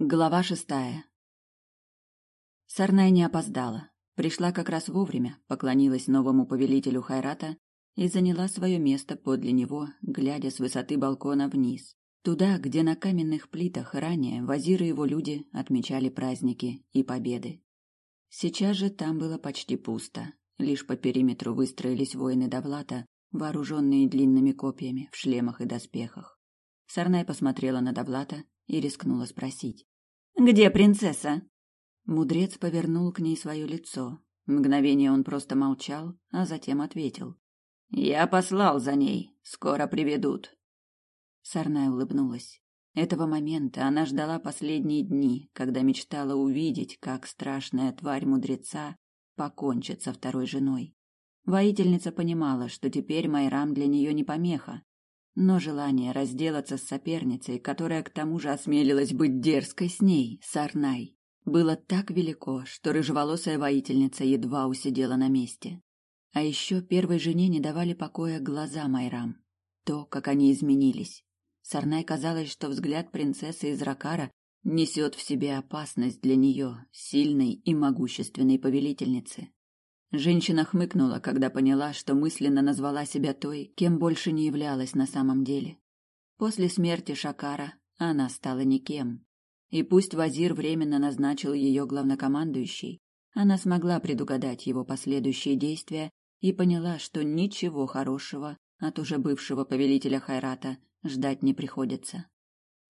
Глава шестая. Сарнай не опоздала. Пришла как раз вовремя, поклонилась новому повелителю Хайрата и заняла свое место подле него, глядя с высоты балкона вниз, туда, где на каменных плитах ранее вазиры его люди отмечали праздники и победы. Сейчас же там было почти пусто. Лишь по периметру выстроились воины Давлата, вооруженные длинными копьями в шлемах и доспехах. Сарнай посмотрела на Давлата и рискнула спросить. «Где принцесса?» Мудрец повернул к ней свое лицо. Мгновение он просто молчал, а затем ответил. «Я послал за ней. Скоро приведут». Сарная улыбнулась. Этого момента она ждала последние дни, когда мечтала увидеть, как страшная тварь мудреца покончит со второй женой. Воительница понимала, что теперь Майрам для нее не помеха, но желание разделаться с соперницей, которая к тому же осмелилась быть дерзкой с ней, Сарнай, было так велико, что рыжеволосая воительница едва усидела на месте. А еще первой жене не давали покоя глаза Майрам. То, как они изменились. Сарнай казалось, что взгляд принцессы из Ракара несет в себе опасность для нее, сильной и могущественной повелительницы. Женщина хмыкнула, когда поняла, что мысленно назвала себя той, кем больше не являлась на самом деле. После смерти Шакара она стала никем. И пусть Вазир временно назначил ее главнокомандующей, она смогла предугадать его последующие действия и поняла, что ничего хорошего от уже бывшего повелителя Хайрата ждать не приходится.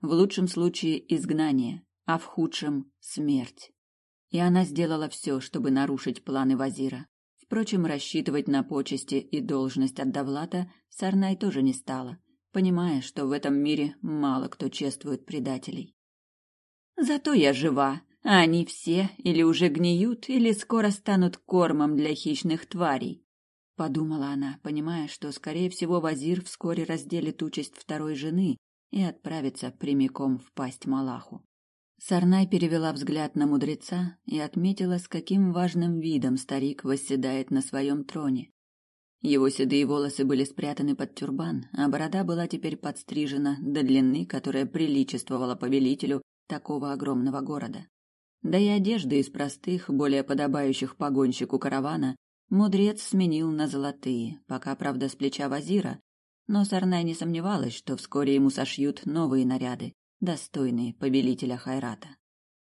В лучшем случае изгнание, а в худшем смерть и она сделала все, чтобы нарушить планы Вазира. Впрочем, рассчитывать на почести и должность от Давлата Сарнай тоже не стала, понимая, что в этом мире мало кто чествует предателей. «Зато я жива, а они все или уже гниют, или скоро станут кормом для хищных тварей», — подумала она, понимая, что, скорее всего, Вазир вскоре разделит участь второй жены и отправится прямиком в пасть Малаху. Сарнай перевела взгляд на мудреца и отметила, с каким важным видом старик восседает на своем троне. Его седые волосы были спрятаны под тюрбан, а борода была теперь подстрижена до длины, которая приличествовала повелителю такого огромного города. Да и одежды из простых, более подобающих погонщику каравана, мудрец сменил на золотые, пока, правда, с плеча вазира, но Сарнай не сомневалась, что вскоре ему сошьют новые наряды, достойные повелителя Хайрата.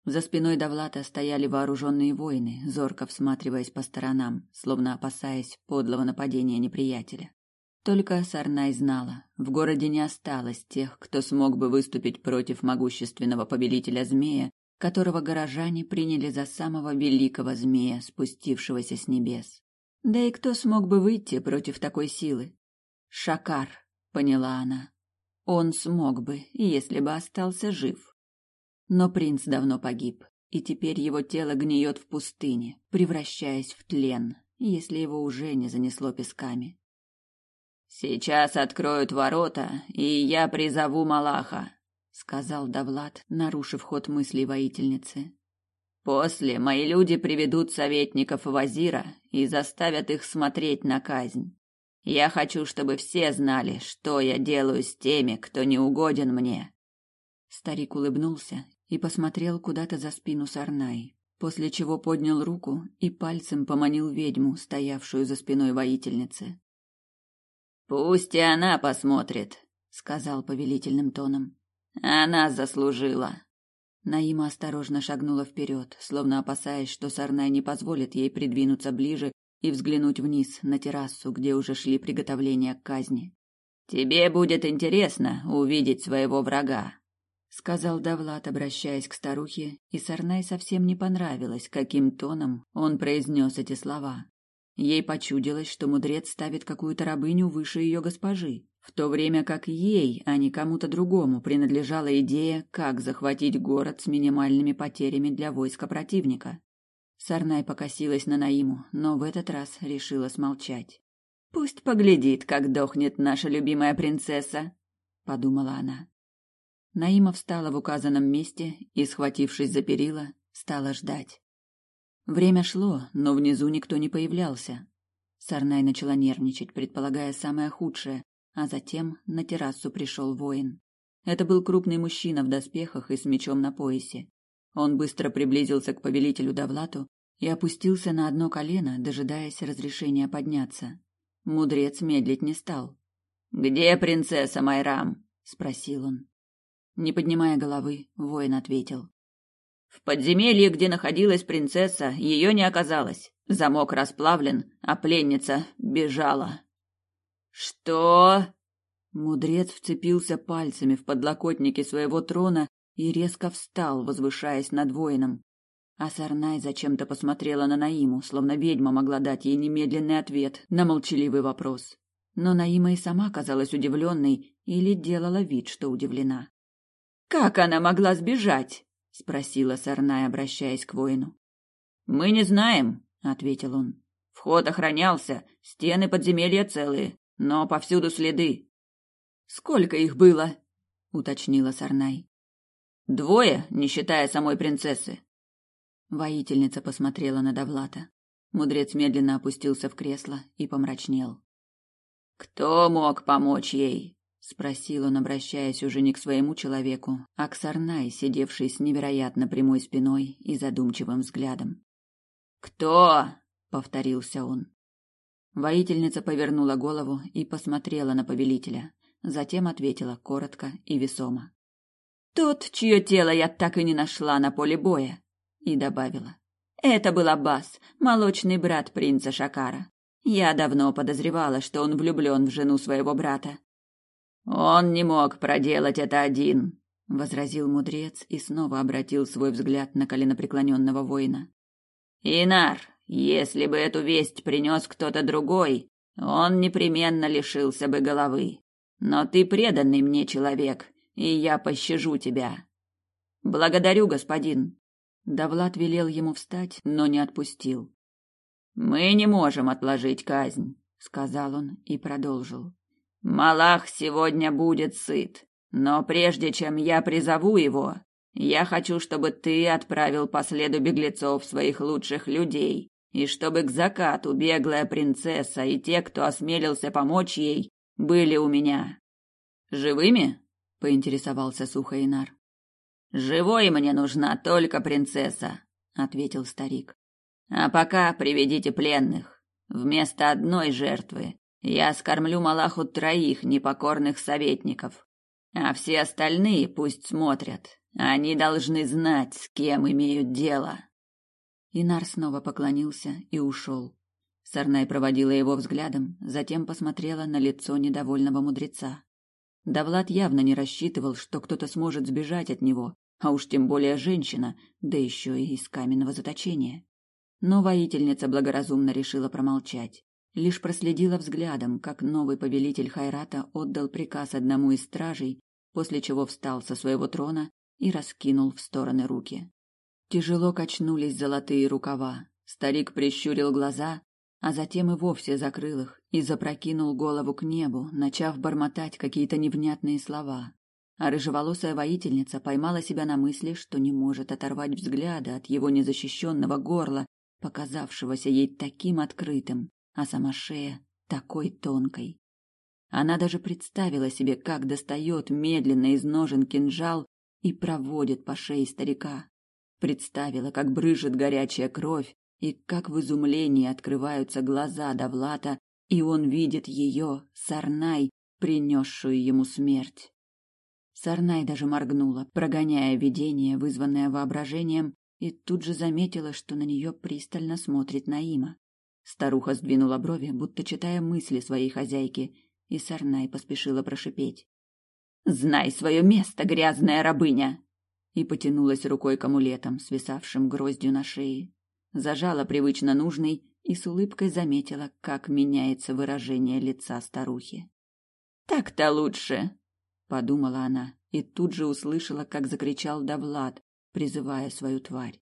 За спиной Давлата стояли вооруженные воины, зорко всматриваясь по сторонам, словно опасаясь подлого нападения неприятеля. Только Сарнай знала, в городе не осталось тех, кто смог бы выступить против могущественного повелителя змея, которого горожане приняли за самого великого змея, спустившегося с небес. Да и кто смог бы выйти против такой силы? Шакар, поняла она. Он смог бы, если бы остался жив. Но принц давно погиб, и теперь его тело гниет в пустыне, превращаясь в тлен, если его уже не занесло песками. «Сейчас откроют ворота, и я призову Малаха», — сказал Давлад, нарушив ход мыслей воительницы. «После мои люди приведут советников Вазира и заставят их смотреть на казнь. Я хочу, чтобы все знали, что я делаю с теми, кто не угоден мне. Старик улыбнулся и посмотрел куда-то за спину Сарнай, после чего поднял руку и пальцем поманил ведьму, стоявшую за спиной воительницы. Пусть и она посмотрит, сказал повелительным тоном. Она заслужила. Наима осторожно шагнула вперед, словно опасаясь, что Сарнай не позволит ей придвинуться ближе и взглянуть вниз на террасу, где уже шли приготовления к казни. Тебе будет интересно увидеть своего врага, сказал Давлат, обращаясь к старухе, и Сарнай совсем не понравилось, каким тоном он произнес эти слова. Ей почудилось, что мудрец ставит какую-то рабыню выше ее госпожи, в то время как ей, а не кому-то другому, принадлежала идея, как захватить город с минимальными потерями для войска противника. Сарнай покосилась на Наиму, но в этот раз решила смолчать. Пусть поглядит, как дохнет наша любимая принцесса, подумала она. Наима встала в указанном месте и, схватившись за перила, стала ждать. Время шло, но внизу никто не появлялся. Сарнай начала нервничать, предполагая самое худшее, а затем на террасу пришел воин. Это был крупный мужчина в доспехах и с мечом на поясе. Он быстро приблизился к повелителю Давлату и опустился на одно колено, дожидаясь разрешения подняться. Мудрец медлить не стал. «Где принцесса Майрам?» — спросил он. Не поднимая головы, воин ответил. «В подземелье, где находилась принцесса, ее не оказалось. Замок расплавлен, а пленница бежала». «Что?» Мудрец вцепился пальцами в подлокотники своего трона и резко встал, возвышаясь над воином. А Сарнай зачем-то посмотрела на Наиму, словно ведьма могла дать ей немедленный ответ на молчаливый вопрос. Но Наима и сама казалась удивленной или делала вид, что удивлена. «Как она могла сбежать?» — спросила Сарнай, обращаясь к воину. «Мы не знаем», — ответил он. «Вход охранялся, стены подземелья целые, но повсюду следы». «Сколько их было?» — уточнила Сарнай. Двое, не считая самой принцессы. Воительница посмотрела на Давлата. Мудрец медленно опустился в кресло и помрачнел. Кто мог помочь ей? спросил он, обращаясь уже не к своему человеку, а к Сарнай, сидевшей с невероятно прямой спиной и задумчивым взглядом. Кто? повторился он. Воительница повернула голову и посмотрела на повелителя, затем ответила коротко и весомо. Тот, чье тело я так и не нашла на поле боя. И добавила. Это был Аббас, молочный брат принца Шакара. Я давно подозревала, что он влюблен в жену своего брата. Он не мог проделать это один, возразил мудрец и снова обратил свой взгляд на коленопреклоненного воина. Инар, если бы эту весть принес кто-то другой, он непременно лишился бы головы. Но ты преданный мне человек, и я пощажу тебя. Благодарю, господин. Давлат велел ему встать, но не отпустил. Мы не можем отложить казнь, сказал он и продолжил. Малах сегодня будет сыт, но прежде чем я призову его, я хочу, чтобы ты отправил по следу беглецов своих лучших людей, и чтобы к закату беглая принцесса и те, кто осмелился помочь ей, были у меня. Живыми? Поинтересовался сухо Инар. Живой мне нужна только принцесса, ответил старик. А пока приведите пленных. Вместо одной жертвы я скормлю Малаху троих непокорных советников, а все остальные пусть смотрят. Они должны знать, с кем имеют дело. Инар снова поклонился и ушел. Сарнай проводила его взглядом, затем посмотрела на лицо недовольного мудреца. Давлад явно не рассчитывал, что кто-то сможет сбежать от него, а уж тем более женщина, да еще и из каменного заточения. Но воительница благоразумно решила промолчать. Лишь проследила взглядом, как новый повелитель Хайрата отдал приказ одному из стражей, после чего встал со своего трона и раскинул в стороны руки. Тяжело качнулись золотые рукава. Старик прищурил глаза, а затем и вовсе закрыл их и запрокинул голову к небу, начав бормотать какие-то невнятные слова. А рыжеволосая воительница поймала себя на мысли, что не может оторвать взгляда от его незащищенного горла, показавшегося ей таким открытым, а сама шея такой тонкой. Она даже представила себе, как достает медленно из ножен кинжал и проводит по шее старика. Представила, как брызжет горячая кровь, и как в изумлении открываются глаза Давлата, и он видит ее, Сарнай, принесшую ему смерть. Сарнай даже моргнула, прогоняя видение, вызванное воображением, и тут же заметила, что на нее пристально смотрит Наима. Старуха сдвинула брови, будто читая мысли своей хозяйки, и Сарнай поспешила прошипеть. «Знай свое место, грязная рабыня!» и потянулась рукой к амулетам, свисавшим гроздью на шее зажала привычно нужный и с улыбкой заметила, как меняется выражение лица старухи. «Так-то лучше!» — подумала она и тут же услышала, как закричал Давлад, призывая свою тварь.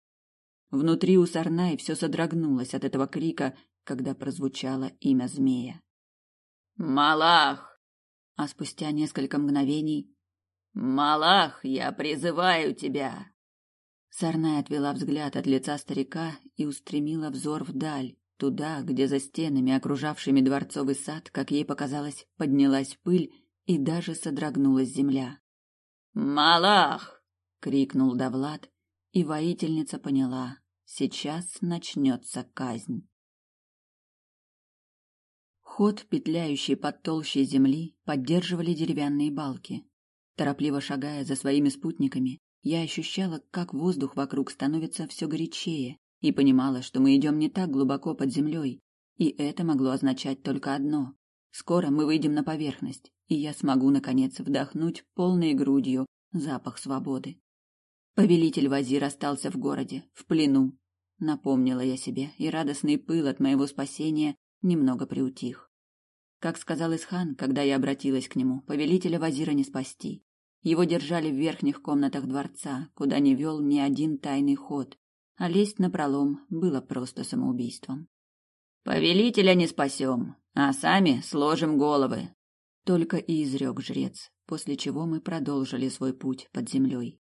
Внутри у Сарнаи все содрогнулось от этого крика, когда прозвучало имя змея. «Малах!» А спустя несколько мгновений «Малах, я призываю тебя!» Сарная отвела взгляд от лица старика и устремила взор вдаль, туда, где за стенами, окружавшими дворцовый сад, как ей показалось, поднялась пыль и даже содрогнулась земля. «Малах!» — крикнул Давлад, и воительница поняла, сейчас начнется казнь. Ход, петляющий под толщей земли, поддерживали деревянные балки. Торопливо шагая за своими спутниками, я ощущала, как воздух вокруг становится все горячее, и понимала, что мы идем не так глубоко под землей, и это могло означать только одно. Скоро мы выйдем на поверхность, и я смогу, наконец, вдохнуть полной грудью запах свободы. Повелитель Вазир остался в городе, в плену. Напомнила я себе, и радостный пыл от моего спасения немного приутих. Как сказал Исхан, когда я обратилась к нему, повелителя Вазира не спасти. Его держали в верхних комнатах дворца, куда не вел ни один тайный ход, а лезть на пролом было просто самоубийством. «Повелителя не спасем, а сами сложим головы», — только и изрек жрец, после чего мы продолжили свой путь под землей.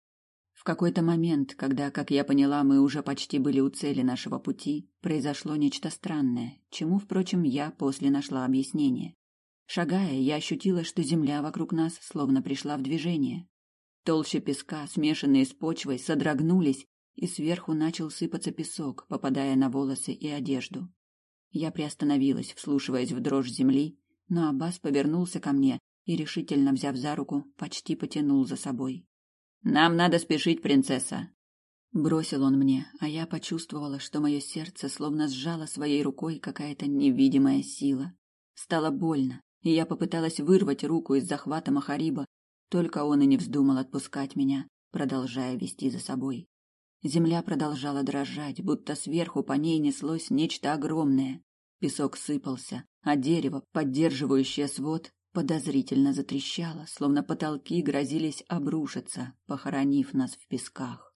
В какой-то момент, когда, как я поняла, мы уже почти были у цели нашего пути, произошло нечто странное, чему, впрочем, я после нашла объяснение. Шагая, я ощутила, что земля вокруг нас словно пришла в движение. Толщи песка, смешанные с почвой, содрогнулись, и сверху начал сыпаться песок, попадая на волосы и одежду. Я приостановилась, вслушиваясь в дрожь земли, но Аббас повернулся ко мне и, решительно взяв за руку, почти потянул за собой. «Нам надо спешить, принцесса!» Бросил он мне, а я почувствовала, что мое сердце словно сжало своей рукой какая-то невидимая сила. Стало больно, и я попыталась вырвать руку из захвата Махариба, только он и не вздумал отпускать меня, продолжая вести за собой. Земля продолжала дрожать, будто сверху по ней неслось нечто огромное. Песок сыпался, а дерево, поддерживающее свод, подозрительно затрещало, словно потолки грозились обрушиться, похоронив нас в песках.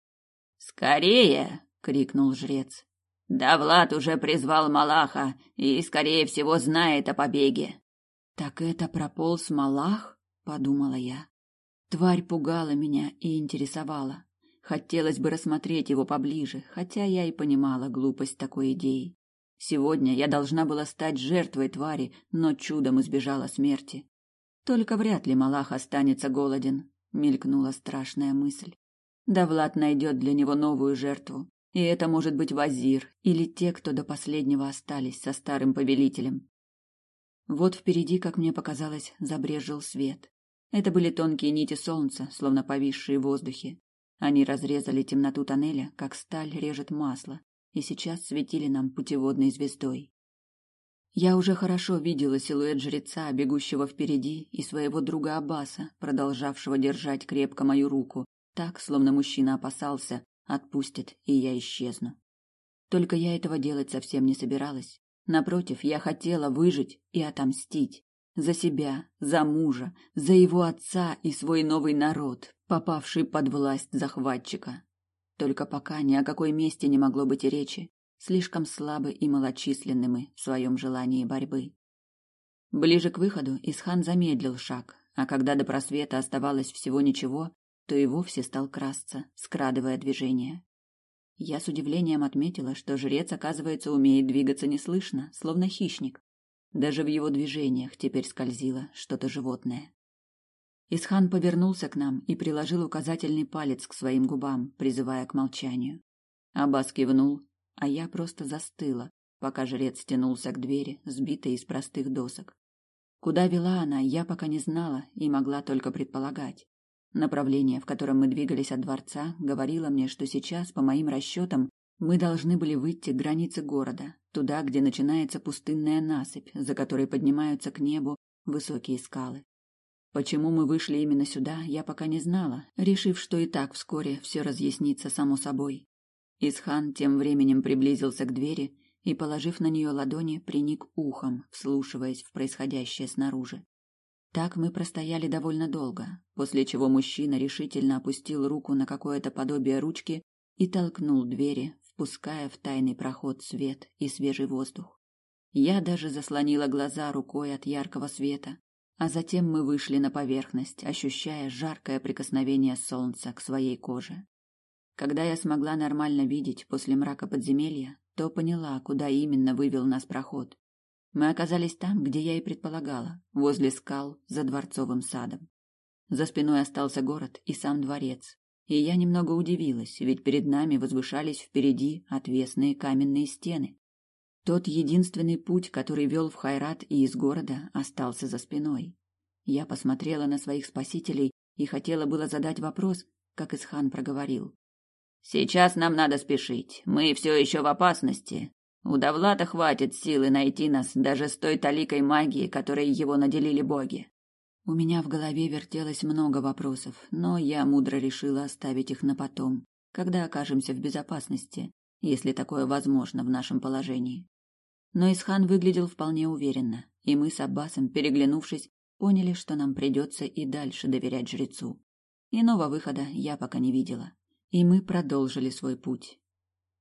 «Скорее!» — крикнул жрец. «Да Влад уже призвал Малаха и, скорее всего, знает о побеге». «Так это прополз Малах?» — подумала я. Тварь пугала меня и интересовала. Хотелось бы рассмотреть его поближе, хотя я и понимала глупость такой идеи. Сегодня я должна была стать жертвой твари, но чудом избежала смерти. Только вряд ли Малах останется голоден, мелькнула страшная мысль. Да Влад найдет для него новую жертву, и это может быть Вазир или те, кто до последнего остались со старым повелителем. Вот впереди, как мне показалось, забрежил свет. Это были тонкие нити солнца, словно повисшие в воздухе. Они разрезали темноту тоннеля, как сталь режет масло, и сейчас светили нам путеводной звездой. Я уже хорошо видела силуэт жреца, бегущего впереди, и своего друга Аббаса, продолжавшего держать крепко мою руку, так, словно мужчина опасался, отпустит, и я исчезну. Только я этого делать совсем не собиралась. Напротив, я хотела выжить и отомстить. За себя, за мужа, за его отца и свой новый народ, попавший под власть захватчика. Только пока ни о какой месте не могло быть и речи, слишком слабы и малочисленны мы в своем желании борьбы. Ближе к выходу Исхан замедлил шаг, а когда до просвета оставалось всего ничего, то и вовсе стал красться, скрадывая движение. Я с удивлением отметила, что жрец, оказывается, умеет двигаться неслышно, словно хищник. Даже в его движениях теперь скользило что-то животное. Исхан повернулся к нам и приложил указательный палец к своим губам, призывая к молчанию. Аббас кивнул, а я просто застыла, пока жрец тянулся к двери, сбитой из простых досок. Куда вела она, я пока не знала и могла только предполагать. Направление, в котором мы двигались от дворца, говорило мне, что сейчас, по моим расчетам, мы должны были выйти к границе города, туда, где начинается пустынная насыпь, за которой поднимаются к небу высокие скалы. Почему мы вышли именно сюда, я пока не знала, решив, что и так вскоре все разъяснится само собой. Исхан тем временем приблизился к двери и, положив на нее ладони, приник ухом, вслушиваясь в происходящее снаружи. Так мы простояли довольно долго, после чего мужчина решительно опустил руку на какое-то подобие ручки и толкнул двери, впуская в тайный проход свет и свежий воздух. Я даже заслонила глаза рукой от яркого света, а затем мы вышли на поверхность, ощущая жаркое прикосновение солнца к своей коже. Когда я смогла нормально видеть после мрака подземелья, то поняла, куда именно вывел нас проход. Мы оказались там, где я и предполагала, возле скал за дворцовым садом. За спиной остался город и сам дворец, И я немного удивилась, ведь перед нами возвышались впереди отвесные каменные стены. Тот единственный путь, который вел в Хайрат и из города, остался за спиной. Я посмотрела на своих спасителей и хотела было задать вопрос, как Исхан проговорил. «Сейчас нам надо спешить. Мы все еще в опасности. У Давлата хватит силы найти нас даже с той таликой магии, которой его наделили боги». У меня в голове вертелось много вопросов, но я мудро решила оставить их на потом, когда окажемся в безопасности, если такое возможно в нашем положении. Но Исхан выглядел вполне уверенно, и мы с Аббасом, переглянувшись, поняли, что нам придется и дальше доверять жрецу. Иного выхода я пока не видела, и мы продолжили свой путь.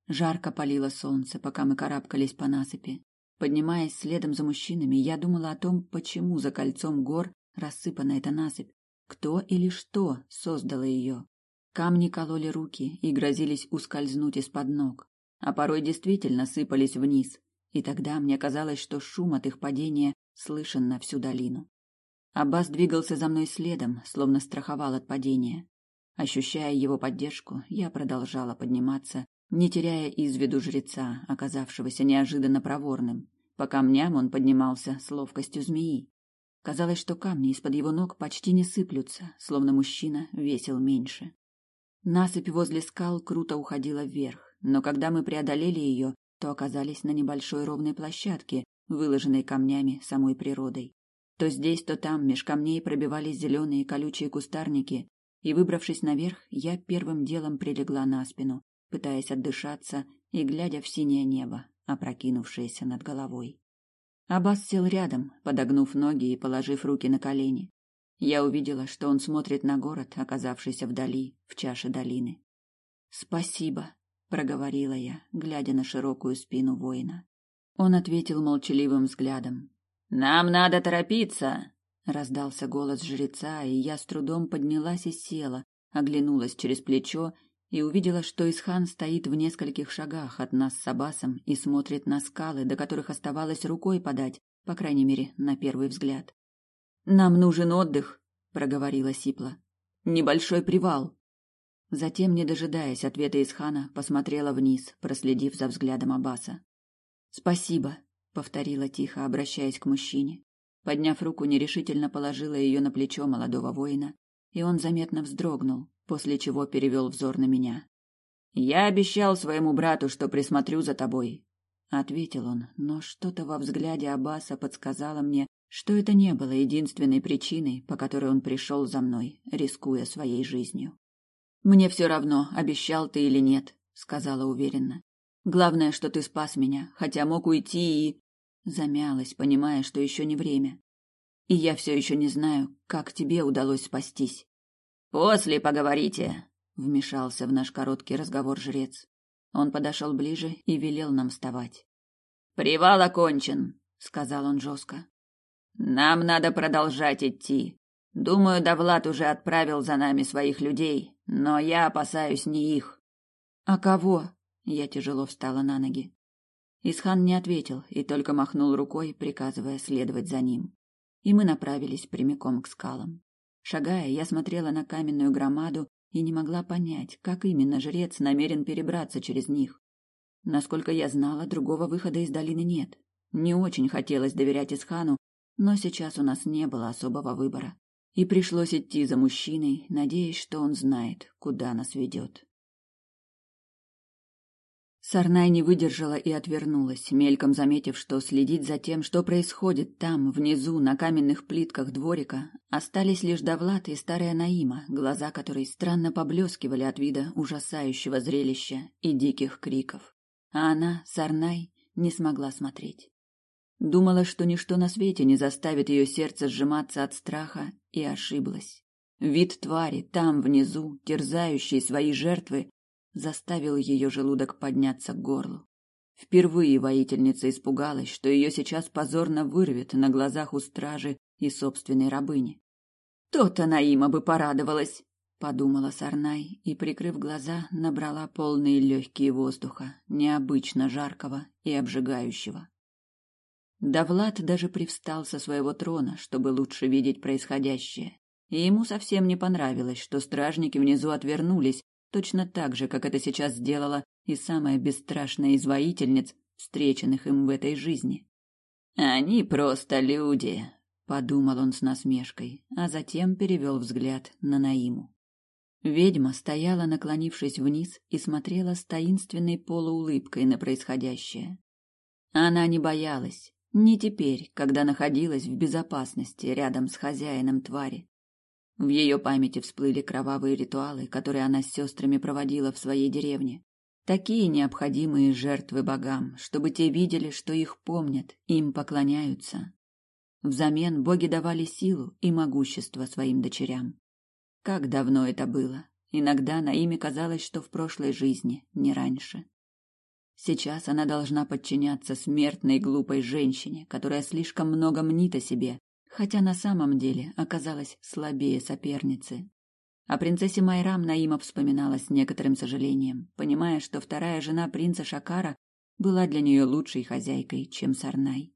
Жарко палило солнце, пока мы карабкались по насыпи. Поднимаясь следом за мужчинами, я думала о том, почему за кольцом гор рассыпана эта насыпь, кто или что создало ее. Камни кололи руки и грозились ускользнуть из-под ног, а порой действительно сыпались вниз, и тогда мне казалось, что шум от их падения слышен на всю долину. Аббас двигался за мной следом, словно страховал от падения. Ощущая его поддержку, я продолжала подниматься, не теряя из виду жреца, оказавшегося неожиданно проворным. По камням он поднимался с ловкостью змеи. Казалось, что камни из-под его ног почти не сыплются, словно мужчина весил меньше. Насыпь возле скал круто уходила вверх, но когда мы преодолели ее, то оказались на небольшой ровной площадке, выложенной камнями самой природой. То здесь, то там меж камней пробивались зеленые колючие кустарники, и, выбравшись наверх, я первым делом прилегла на спину, пытаясь отдышаться и глядя в синее небо, опрокинувшееся над головой. Аббас сел рядом, подогнув ноги и положив руки на колени. Я увидела, что он смотрит на город, оказавшийся вдали, в чаше долины. «Спасибо», проговорила я, глядя на широкую спину воина. Он ответил молчаливым взглядом. Нам надо торопиться, раздался голос жреца, и я с трудом поднялась и села, оглянулась через плечо и увидела, что Исхан стоит в нескольких шагах от нас с Абасом и смотрит на скалы, до которых оставалось рукой подать, по крайней мере, на первый взгляд. Нам нужен отдых, проговорила Сипла. Небольшой привал. Затем, не дожидаясь ответа из хана, посмотрела вниз, проследив за взглядом Аббаса. «Спасибо», — повторила тихо, обращаясь к мужчине. Подняв руку, нерешительно положила ее на плечо молодого воина, и он заметно вздрогнул, после чего перевел взор на меня. «Я обещал своему брату, что присмотрю за тобой», — ответил он, но что-то во взгляде Аббаса подсказало мне, что это не было единственной причиной, по которой он пришел за мной, рискуя своей жизнью. Мне все равно, обещал ты или нет, сказала уверенно. Главное, что ты спас меня, хотя мог уйти и замялась, понимая, что еще не время. И я все еще не знаю, как тебе удалось спастись. После поговорите, вмешался в наш короткий разговор жрец. Он подошел ближе и велел нам вставать. Привал окончен, сказал он жестко. Нам надо продолжать идти. Думаю, Давлат уже отправил за нами своих людей, но я опасаюсь не их. А кого? Я тяжело встала на ноги. Исхан не ответил и только махнул рукой, приказывая следовать за ним. И мы направились прямиком к скалам. Шагая, я смотрела на каменную громаду и не могла понять, как именно жрец намерен перебраться через них. Насколько я знала, другого выхода из долины нет. Не очень хотелось доверять Исхану, но сейчас у нас не было особого выбора и пришлось идти за мужчиной, надеясь, что он знает, куда нас ведет. Сарнай не выдержала и отвернулась, мельком заметив, что следить за тем, что происходит там, внизу, на каменных плитках дворика, остались лишь Давлат и старая Наима, глаза которой странно поблескивали от вида ужасающего зрелища и диких криков. А она, Сарнай, не смогла смотреть. Думала, что ничто на свете не заставит ее сердце сжиматься от страха, и ошиблась. Вид твари там внизу, терзающей свои жертвы, заставил ее желудок подняться к горлу. Впервые воительница испугалась, что ее сейчас позорно вырвет на глазах у стражи и собственной рабыни. То-то Наима бы порадовалась, подумала Сарнай и, прикрыв глаза, набрала полные легкие воздуха, необычно жаркого и обжигающего. Да Влад даже привстал со своего трона, чтобы лучше видеть происходящее. и ему совсем не понравилось, что стражники внизу отвернулись, точно так же, как это сейчас сделала и самая бесстрашная из воительниц, встреченных им в этой жизни. «Они просто люди», — подумал он с насмешкой, а затем перевел взгляд на Наиму. Ведьма стояла, наклонившись вниз, и смотрела с таинственной полуулыбкой на происходящее. Она не боялась, не теперь, когда находилась в безопасности рядом с хозяином твари. В ее памяти всплыли кровавые ритуалы, которые она с сестрами проводила в своей деревне. Такие необходимые жертвы богам, чтобы те видели, что их помнят, им поклоняются. Взамен боги давали силу и могущество своим дочерям. Как давно это было? Иногда на имя казалось, что в прошлой жизни, не раньше. Сейчас она должна подчиняться смертной глупой женщине, которая слишком много мнит о себе, хотя на самом деле оказалась слабее соперницы. О принцессе Майрам Наима вспоминала с некоторым сожалением, понимая, что вторая жена принца Шакара была для нее лучшей хозяйкой, чем Сарнай.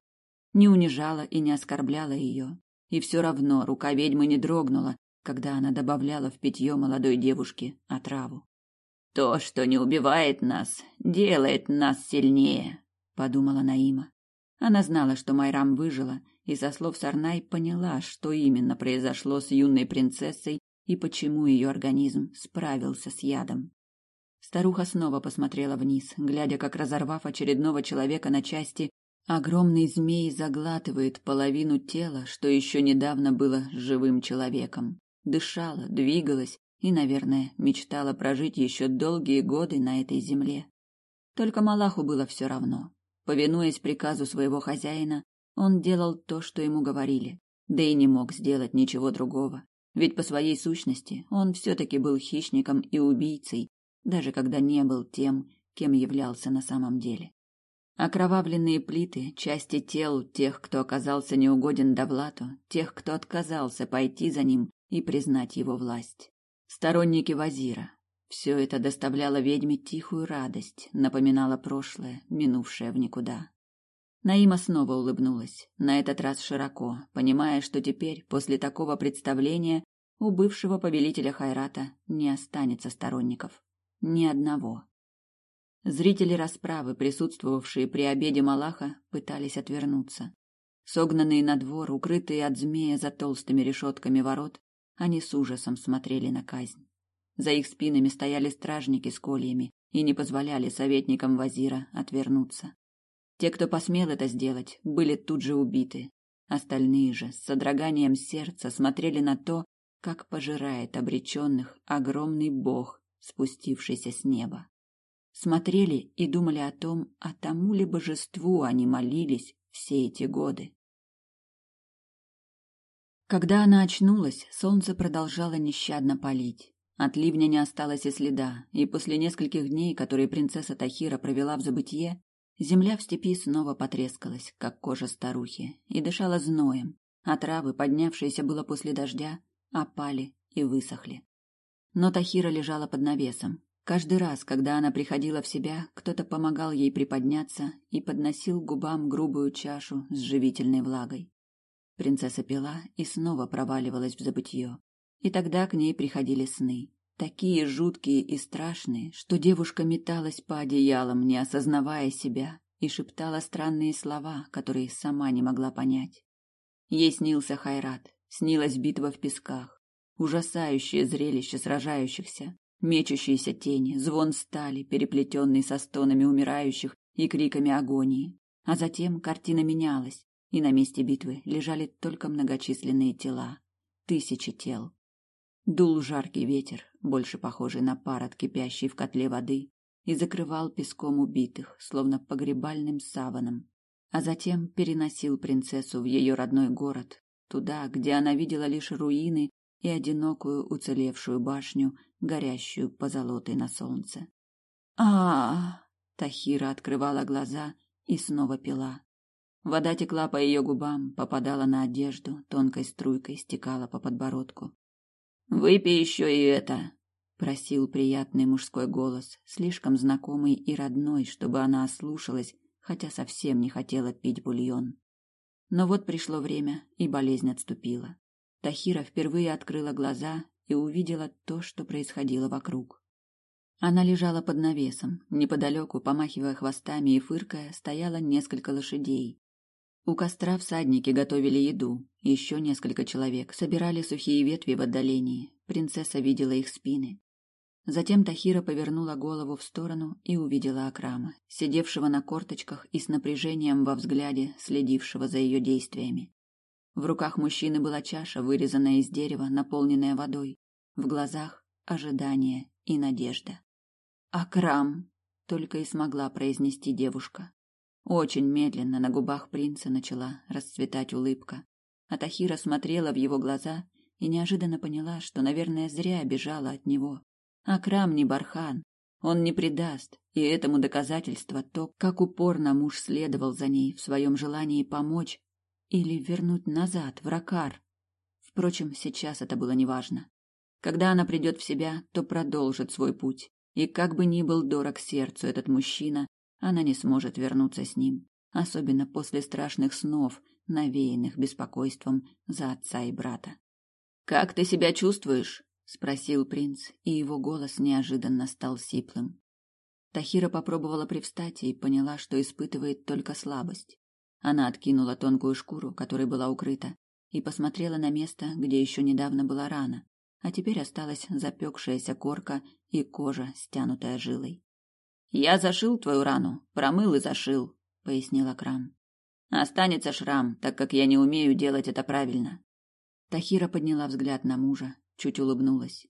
Не унижала и не оскорбляла ее, и все равно рука ведьмы не дрогнула, когда она добавляла в питье молодой девушке отраву. То, что не убивает нас, делает нас сильнее, подумала Наима. Она знала, что Майрам выжила, и со слов Сарнай поняла, что именно произошло с юной принцессой и почему ее организм справился с ядом. Старуха снова посмотрела вниз, глядя, как разорвав очередного человека на части, огромный змей заглатывает половину тела, что еще недавно было живым человеком. Дышала, двигалась, и, наверное, мечтала прожить еще долгие годы на этой земле. Только Малаху было все равно. Повинуясь приказу своего хозяина, он делал то, что ему говорили, да и не мог сделать ничего другого. Ведь по своей сущности он все-таки был хищником и убийцей, даже когда не был тем, кем являлся на самом деле. Окровавленные плиты, части тел тех, кто оказался неугоден Давлату, тех, кто отказался пойти за ним и признать его власть сторонники Вазира. Все это доставляло ведьме тихую радость, напоминало прошлое, минувшее в никуда. Наима снова улыбнулась, на этот раз широко, понимая, что теперь, после такого представления, у бывшего повелителя Хайрата не останется сторонников. Ни одного. Зрители расправы, присутствовавшие при обеде Малаха, пытались отвернуться. Согнанные на двор, укрытые от змея за толстыми решетками ворот, они с ужасом смотрели на казнь. За их спинами стояли стражники с кольями и не позволяли советникам Вазира отвернуться. Те, кто посмел это сделать, были тут же убиты. Остальные же с содроганием сердца смотрели на то, как пожирает обреченных огромный бог, спустившийся с неба. Смотрели и думали о том, а тому ли божеству они молились все эти годы. Когда она очнулась, солнце продолжало нещадно палить. От ливня не осталось и следа, и после нескольких дней, которые принцесса Тахира провела в забытье, земля в степи снова потрескалась, как кожа старухи, и дышала зноем, а травы, поднявшиеся было после дождя, опали и высохли. Но Тахира лежала под навесом. Каждый раз, когда она приходила в себя, кто-то помогал ей приподняться и подносил губам грубую чашу с живительной влагой. Принцесса пила и снова проваливалась в забытье. И тогда к ней приходили сны, такие жуткие и страшные, что девушка металась по одеялам, не осознавая себя, и шептала странные слова, которые сама не могла понять. Ей снился Хайрат, снилась битва в песках, ужасающее зрелище сражающихся, мечущиеся тени, звон стали, переплетенный со стонами умирающих и криками агонии. А затем картина менялась, и на месте битвы лежали только многочисленные тела, тысячи тел. Дул жаркий ветер, больше похожий на пар от кипящей в котле воды, и закрывал песком убитых, словно погребальным саваном, а затем переносил принцессу в ее родной город, туда, где она видела лишь руины и одинокую уцелевшую башню, горящую позолотой на солнце. А, -а, а Тахира открывала глаза и снова пила. Вода текла по ее губам, попадала на одежду, тонкой струйкой стекала по подбородку. «Выпей еще и это!» — просил приятный мужской голос, слишком знакомый и родной, чтобы она ослушалась, хотя совсем не хотела пить бульон. Но вот пришло время, и болезнь отступила. Тахира впервые открыла глаза и увидела то, что происходило вокруг. Она лежала под навесом. Неподалеку, помахивая хвостами и фыркая, стояло несколько лошадей. У костра всадники готовили еду. Еще несколько человек собирали сухие ветви в отдалении. Принцесса видела их спины. Затем Тахира повернула голову в сторону и увидела Акрама, сидевшего на корточках и с напряжением во взгляде, следившего за ее действиями. В руках мужчины была чаша, вырезанная из дерева, наполненная водой. В глазах ожидание и надежда. «Акрам!» — только и смогла произнести девушка. Очень медленно на губах принца начала расцветать улыбка. А Тахира смотрела в его глаза и неожиданно поняла, что, наверное, зря бежала от него. Акрам не бархан, он не предаст, и этому доказательство то, как упорно муж следовал за ней в своем желании помочь или вернуть назад в Ракар. Впрочем, сейчас это было неважно. Когда она придет в себя, то продолжит свой путь. И как бы ни был дорог сердцу этот мужчина, она не сможет вернуться с ним, особенно после страшных снов, навеянных беспокойством за отца и брата. Как ты себя чувствуешь? спросил принц, и его голос неожиданно стал сиплым. Тахира попробовала привстать и поняла, что испытывает только слабость. Она откинула тонкую шкуру, которой была укрыта, и посмотрела на место, где еще недавно была рана, а теперь осталась запекшаяся корка и кожа, стянутая жилой. «Я зашил твою рану, промыл и зашил», — пояснил Акрам. «Останется шрам, так как я не умею делать это правильно». Тахира подняла взгляд на мужа, чуть улыбнулась.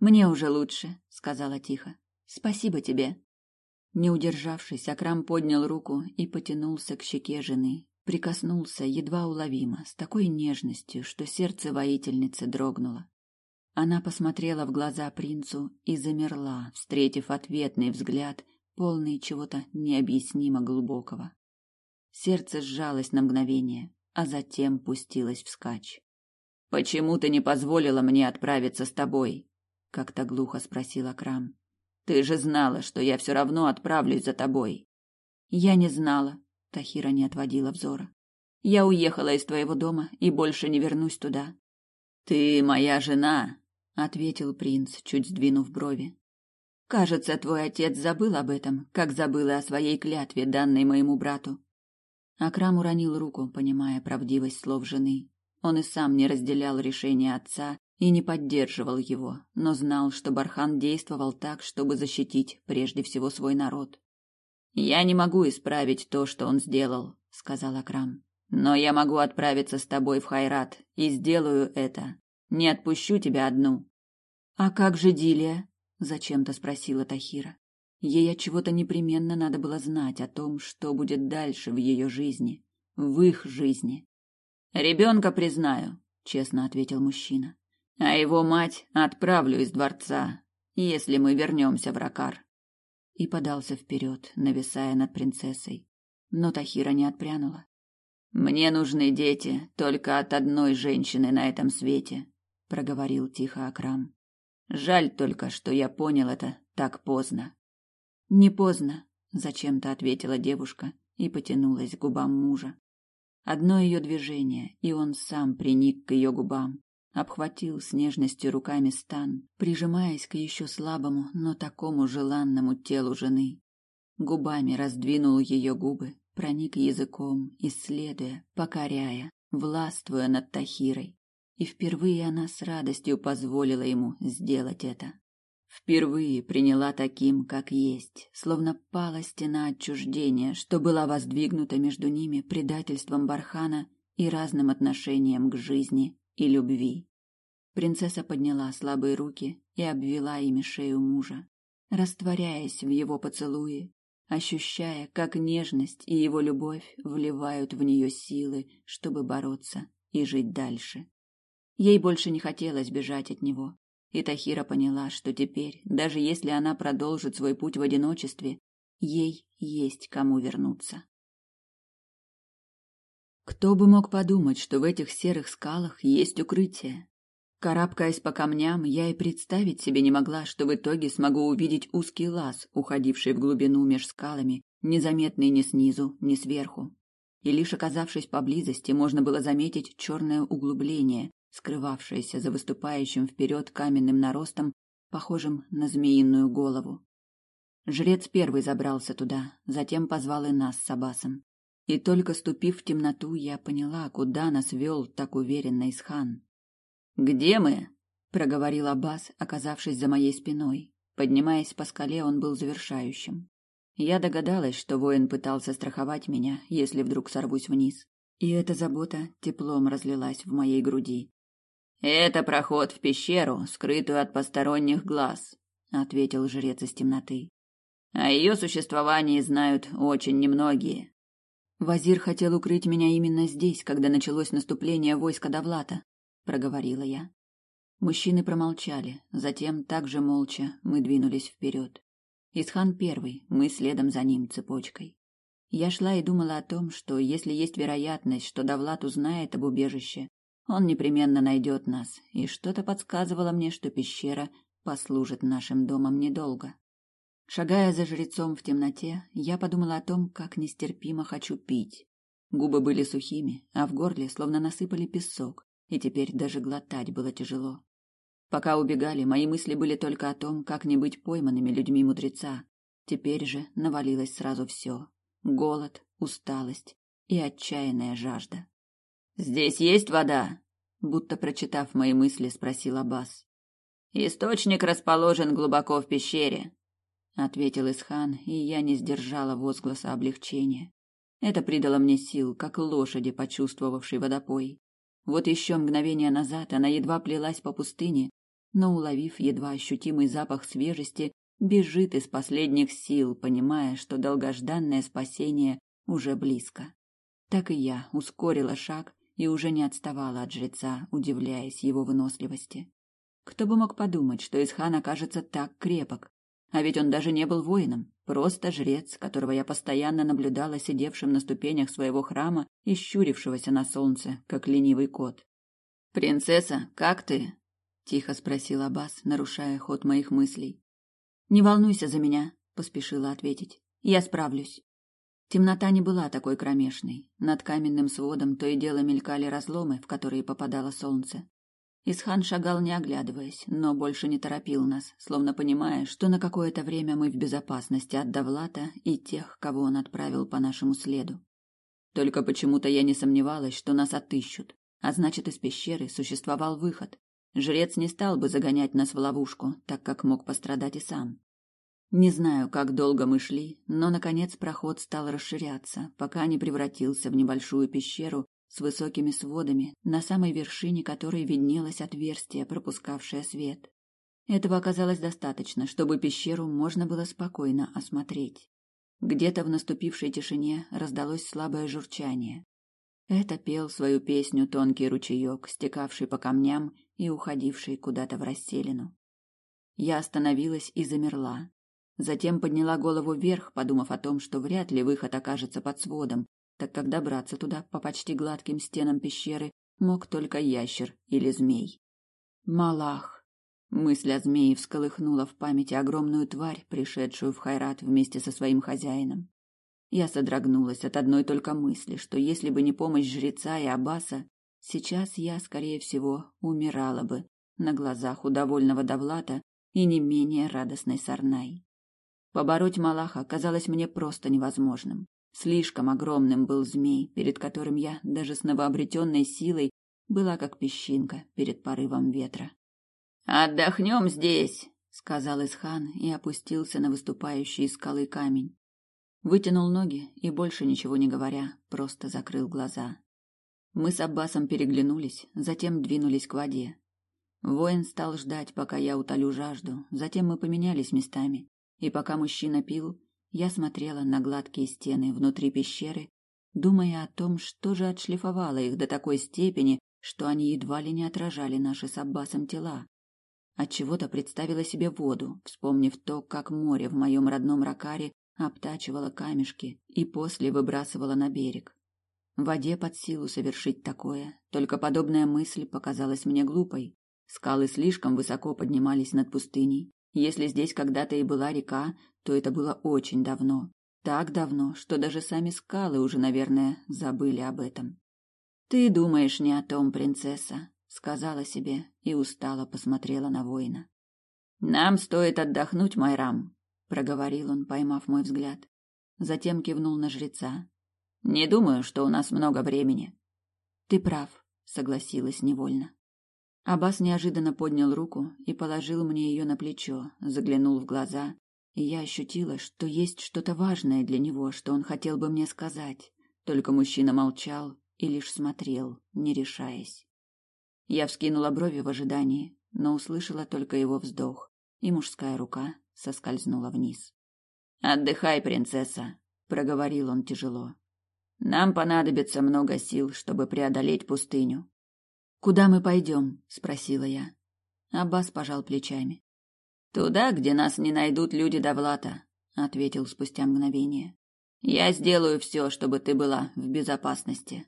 «Мне уже лучше», — сказала тихо. «Спасибо тебе». Не удержавшись, Акрам поднял руку и потянулся к щеке жены, прикоснулся едва уловимо, с такой нежностью, что сердце воительницы дрогнуло. Она посмотрела в глаза принцу и замерла, встретив ответный взгляд, полный чего-то необъяснимо глубокого. Сердце сжалось на мгновение, а затем пустилось вскачь. «Почему ты не позволила мне отправиться с тобой?» — как-то глухо спросила Крам. Ты же знала, что я все равно отправлюсь за тобой. Я не знала, Тахира не отводила взора. Я уехала из твоего дома и больше не вернусь туда. Ты моя жена, ответил принц, чуть сдвинув брови. Кажется, твой отец забыл об этом, как забыл и о своей клятве, данной моему брату. Акрам уронил руку, понимая правдивость слов жены. Он и сам не разделял решение отца и не поддерживал его, но знал, что Бархан действовал так, чтобы защитить прежде всего свой народ. Я не могу исправить то, что он сделал, сказал Акрам. Но я могу отправиться с тобой в Хайрат и сделаю это. Не отпущу тебя одну. А как же Дилия? Зачем-то спросила Тахира. Ей от чего-то непременно надо было знать о том, что будет дальше в ее жизни, в их жизни. Ребенка признаю, честно ответил мужчина а его мать отправлю из дворца, если мы вернемся в Ракар. И подался вперед, нависая над принцессой. Но Тахира не отпрянула. Мне нужны дети только от одной женщины на этом свете, проговорил тихо Акрам. Жаль только, что я понял это так поздно. Не поздно, зачем-то ответила девушка и потянулась к губам мужа. Одно ее движение, и он сам приник к ее губам, обхватил с нежностью руками стан, прижимаясь к еще слабому, но такому желанному телу жены. Губами раздвинул ее губы, проник языком, исследуя, покоряя, властвуя над Тахирой. И впервые она с радостью позволила ему сделать это. Впервые приняла таким, как есть, словно пала стена отчуждения, что была воздвигнута между ними предательством Бархана и разным отношением к жизни и любви. Принцесса подняла слабые руки и обвела ими шею мужа, растворяясь в его поцелуе, ощущая, как нежность и его любовь вливают в нее силы, чтобы бороться и жить дальше. Ей больше не хотелось бежать от него, и Тахира поняла, что теперь, даже если она продолжит свой путь в одиночестве, ей есть кому вернуться. Кто бы мог подумать, что в этих серых скалах есть укрытие? Карабкаясь по камням, я и представить себе не могла, что в итоге смогу увидеть узкий лаз, уходивший в глубину меж скалами, незаметный ни снизу, ни сверху. И лишь оказавшись поблизости, можно было заметить черное углубление, скрывавшаяся за выступающим вперед каменным наростом, похожим на змеиную голову. Жрец первый забрался туда, затем позвал и нас с Абасом. И только ступив в темноту, я поняла, куда нас вел так уверенно Исхан. «Где мы?» — проговорил Аббас, оказавшись за моей спиной. Поднимаясь по скале, он был завершающим. Я догадалась, что воин пытался страховать меня, если вдруг сорвусь вниз. И эта забота теплом разлилась в моей груди. «Это проход в пещеру, скрытую от посторонних глаз», — ответил жрец из темноты. «О ее существовании знают очень немногие». «Вазир хотел укрыть меня именно здесь, когда началось наступление войска Давлата», — проговорила я. Мужчины промолчали, затем также молча мы двинулись вперед. Исхан первый, мы следом за ним цепочкой. Я шла и думала о том, что если есть вероятность, что Давлат узнает об убежище, он непременно найдет нас, и что-то подсказывало мне, что пещера послужит нашим домом недолго. Шагая за жрецом в темноте, я подумала о том, как нестерпимо хочу пить. Губы были сухими, а в горле словно насыпали песок, и теперь даже глотать было тяжело. Пока убегали, мои мысли были только о том, как не быть пойманными людьми мудреца. Теперь же навалилось сразу все: голод, усталость и отчаянная жажда. Здесь есть вода? Будто прочитав мои мысли, спросил Аббас. Источник расположен глубоко в пещере, ответил Исхан, и я не сдержала возгласа облегчения. Это придало мне сил, как лошади, почувствовавшей водопой. Вот еще мгновение назад она едва плелась по пустыне, но, уловив едва ощутимый запах свежести, бежит из последних сил, понимая, что долгожданное спасение уже близко. Так и я ускорила шаг и уже не отставала от жреца, удивляясь его выносливости. Кто бы мог подумать, что Исхан окажется так крепок, а ведь он даже не был воином, просто жрец, которого я постоянно наблюдала сидевшим на ступенях своего храма и щурившегося на солнце, как ленивый кот. «Принцесса, как ты?» тихо спросил Аббас, нарушая ход моих мыслей. Не волнуйся за меня, поспешила ответить. Я справлюсь. Темнота не была такой кромешной. Над каменным сводом то и дело мелькали разломы, в которые попадало солнце. Исхан шагал не оглядываясь, но больше не торопил нас, словно понимая, что на какое-то время мы в безопасности от Давлата и тех, кого он отправил по нашему следу. Только почему-то я не сомневалась, что нас отыщут, а значит, из пещеры существовал выход, Жрец не стал бы загонять нас в ловушку, так как мог пострадать и сам. Не знаю, как долго мы шли, но наконец проход стал расширяться, пока не превратился в небольшую пещеру с высокими сводами, на самой вершине которой виднелось отверстие, пропускавшее свет. Этого оказалось достаточно, чтобы пещеру можно было спокойно осмотреть. Где-то в наступившей тишине раздалось слабое журчание. Это пел свою песню тонкий ручеек, стекавший по камням и уходивший куда-то в расселину. Я остановилась и замерла. Затем подняла голову вверх, подумав о том, что вряд ли выход окажется под сводом, так как добраться туда по почти гладким стенам пещеры мог только ящер или змей. Малах. Мысль о змее всколыхнула в памяти огромную тварь, пришедшую в Хайрат вместе со своим хозяином. Я содрогнулась от одной только мысли, что если бы не помощь жреца и аббаса, сейчас я, скорее всего, умирала бы на глазах у довольного Давлата и не менее радостной Сарнай. Побороть Малаха казалось мне просто невозможным. Слишком огромным был змей, перед которым я, даже с новообретенной силой, была как песчинка перед порывом ветра. «Отдохнем здесь», — сказал Исхан и опустился на выступающий из скалы камень. Вытянул ноги и, больше ничего не говоря, просто закрыл глаза. Мы с Аббасом переглянулись, затем двинулись к воде. Воин стал ждать, пока я утолю жажду, затем мы поменялись местами, и пока мужчина пил, я смотрела на гладкие стены внутри пещеры, думая о том, что же отшлифовало их до такой степени, что они едва ли не отражали наши с Аббасом тела. Отчего-то представила себе воду, вспомнив то, как море в моем родном Ракаре обтачивала камешки и после выбрасывала на берег. В воде под силу совершить такое, только подобная мысль показалась мне глупой. Скалы слишком высоко поднимались над пустыней. Если здесь когда-то и была река, то это было очень давно. Так давно, что даже сами скалы уже, наверное, забыли об этом. Ты думаешь не о том, принцесса, сказала себе и устало посмотрела на воина. Нам стоит отдохнуть, Майрам, проговорил он, поймав мой взгляд. Затем кивнул на жреца. Не думаю, что у нас много времени. Ты прав, согласилась невольно. Абас неожиданно поднял руку и положил мне ее на плечо, заглянул в глаза, и я ощутила, что есть что-то важное для него, что он хотел бы мне сказать. Только мужчина молчал и лишь смотрел, не решаясь. Я вскинула брови в ожидании, но услышала только его вздох, и мужская рука соскользнула вниз. «Отдыхай, принцесса», — проговорил он тяжело. «Нам понадобится много сил, чтобы преодолеть пустыню». «Куда мы пойдем?» — спросила я. Аббас пожал плечами. «Туда, где нас не найдут люди Довлата», — ответил спустя мгновение. «Я сделаю все, чтобы ты была в безопасности».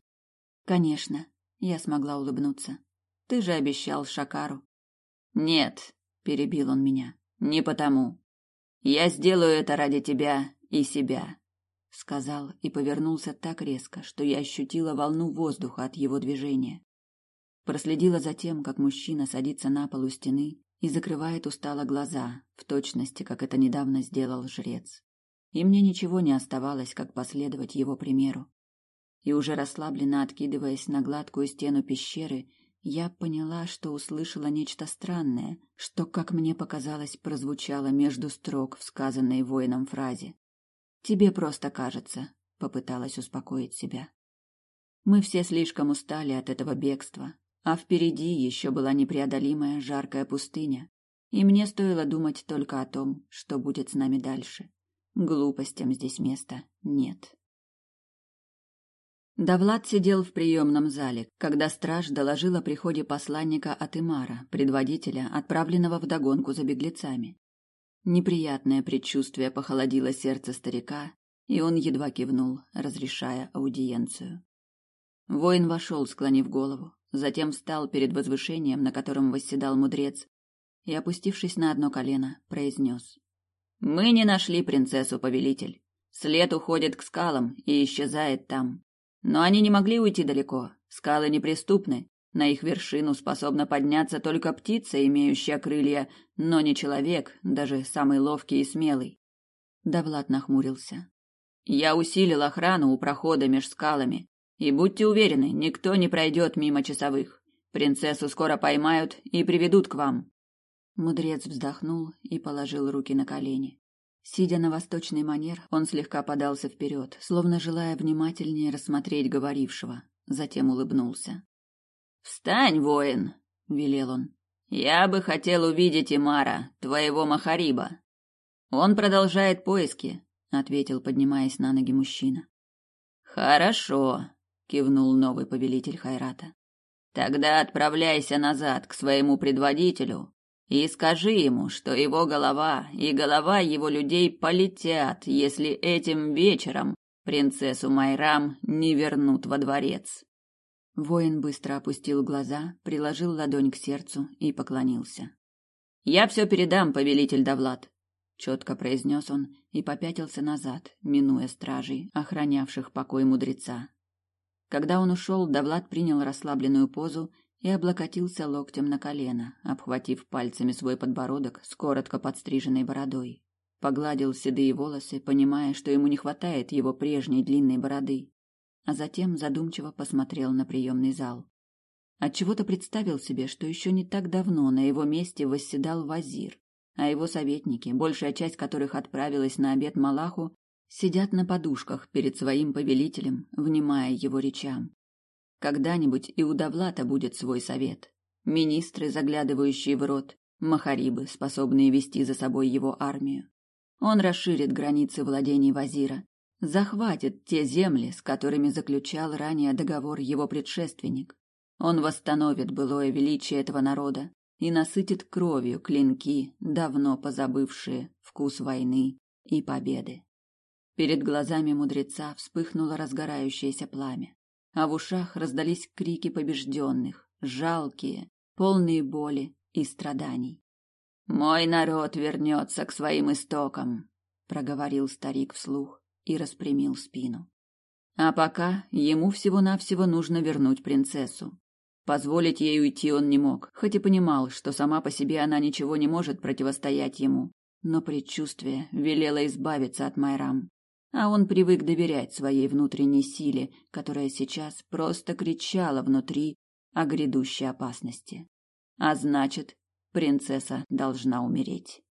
«Конечно», — я смогла улыбнуться. «Ты же обещал Шакару». «Нет», — перебил он меня, — «не потому. Я сделаю это ради тебя и себя», — сказал и повернулся так резко, что я ощутила волну воздуха от его движения. Проследила за тем, как мужчина садится на пол у стены и закрывает устало глаза, в точности, как это недавно сделал жрец. И мне ничего не оставалось, как последовать его примеру. И уже расслабленно откидываясь на гладкую стену пещеры, я поняла, что услышала нечто странное, что, как мне показалось, прозвучало между строк в сказанной воином фразе. «Тебе просто кажется», — попыталась успокоить себя. Мы все слишком устали от этого бегства, а впереди еще была непреодолимая жаркая пустыня, и мне стоило думать только о том, что будет с нами дальше. Глупостям здесь места нет. Давлад сидел в приемном зале, когда страж доложил о приходе посланника от Имара, предводителя, отправленного в догонку за беглецами. Неприятное предчувствие похолодило сердце старика, и он едва кивнул, разрешая аудиенцию. Воин вошел, склонив голову, затем встал перед возвышением, на котором восседал мудрец, и, опустившись на одно колено, произнес. «Мы не нашли принцессу, повелитель. След уходит к скалам и исчезает там. Но они не могли уйти далеко. Скалы неприступны. На их вершину способна подняться только птица, имеющая крылья, но не человек, даже самый ловкий и смелый. Давлат нахмурился. Я усилил охрану у прохода меж скалами, и будьте уверены, никто не пройдет мимо часовых. Принцессу скоро поймают и приведут к вам. Мудрец вздохнул и положил руки на колени. Сидя на восточный манер, он слегка подался вперед, словно желая внимательнее рассмотреть говорившего, затем улыбнулся. «Встань, воин!» — велел он. «Я бы хотел увидеть Имара, твоего Махариба». «Он продолжает поиски», — ответил, поднимаясь на ноги мужчина. «Хорошо», кивнул новый повелитель Хайрата. Тогда отправляйся назад к своему предводителю и скажи ему, что его голова и голова его людей полетят, если этим вечером принцессу Майрам не вернут во дворец. Воин быстро опустил глаза, приложил ладонь к сердцу и поклонился. Я все передам, повелитель Давлад, четко произнес он и попятился назад, минуя стражей, охранявших покой мудреца. Когда он ушел, Давлад принял расслабленную позу и облокотился локтем на колено, обхватив пальцами свой подбородок с коротко подстриженной бородой. Погладил седые волосы, понимая, что ему не хватает его прежней длинной бороды, а затем задумчиво посмотрел на приемный зал. Отчего-то представил себе, что еще не так давно на его месте восседал вазир, а его советники, большая часть которых отправилась на обед Малаху, сидят на подушках перед своим повелителем, внимая его речам. Когда-нибудь и у Давлата будет свой совет. Министры, заглядывающие в рот, махарибы, способные вести за собой его армию. Он расширит границы владений Вазира, захватит те земли, с которыми заключал ранее договор его предшественник. Он восстановит былое величие этого народа и насытит кровью клинки, давно позабывшие вкус войны и победы. Перед глазами мудреца вспыхнуло разгорающееся пламя, а в ушах раздались крики побежденных, жалкие, полные боли и страданий. «Мой народ вернется к своим истокам», — проговорил старик вслух и распрямил спину. А пока ему всего-навсего нужно вернуть принцессу. Позволить ей уйти он не мог, хоть и понимал, что сама по себе она ничего не может противостоять ему. Но предчувствие велело избавиться от Майрам. А он привык доверять своей внутренней силе, которая сейчас просто кричала внутри о грядущей опасности. А значит, принцесса должна умереть.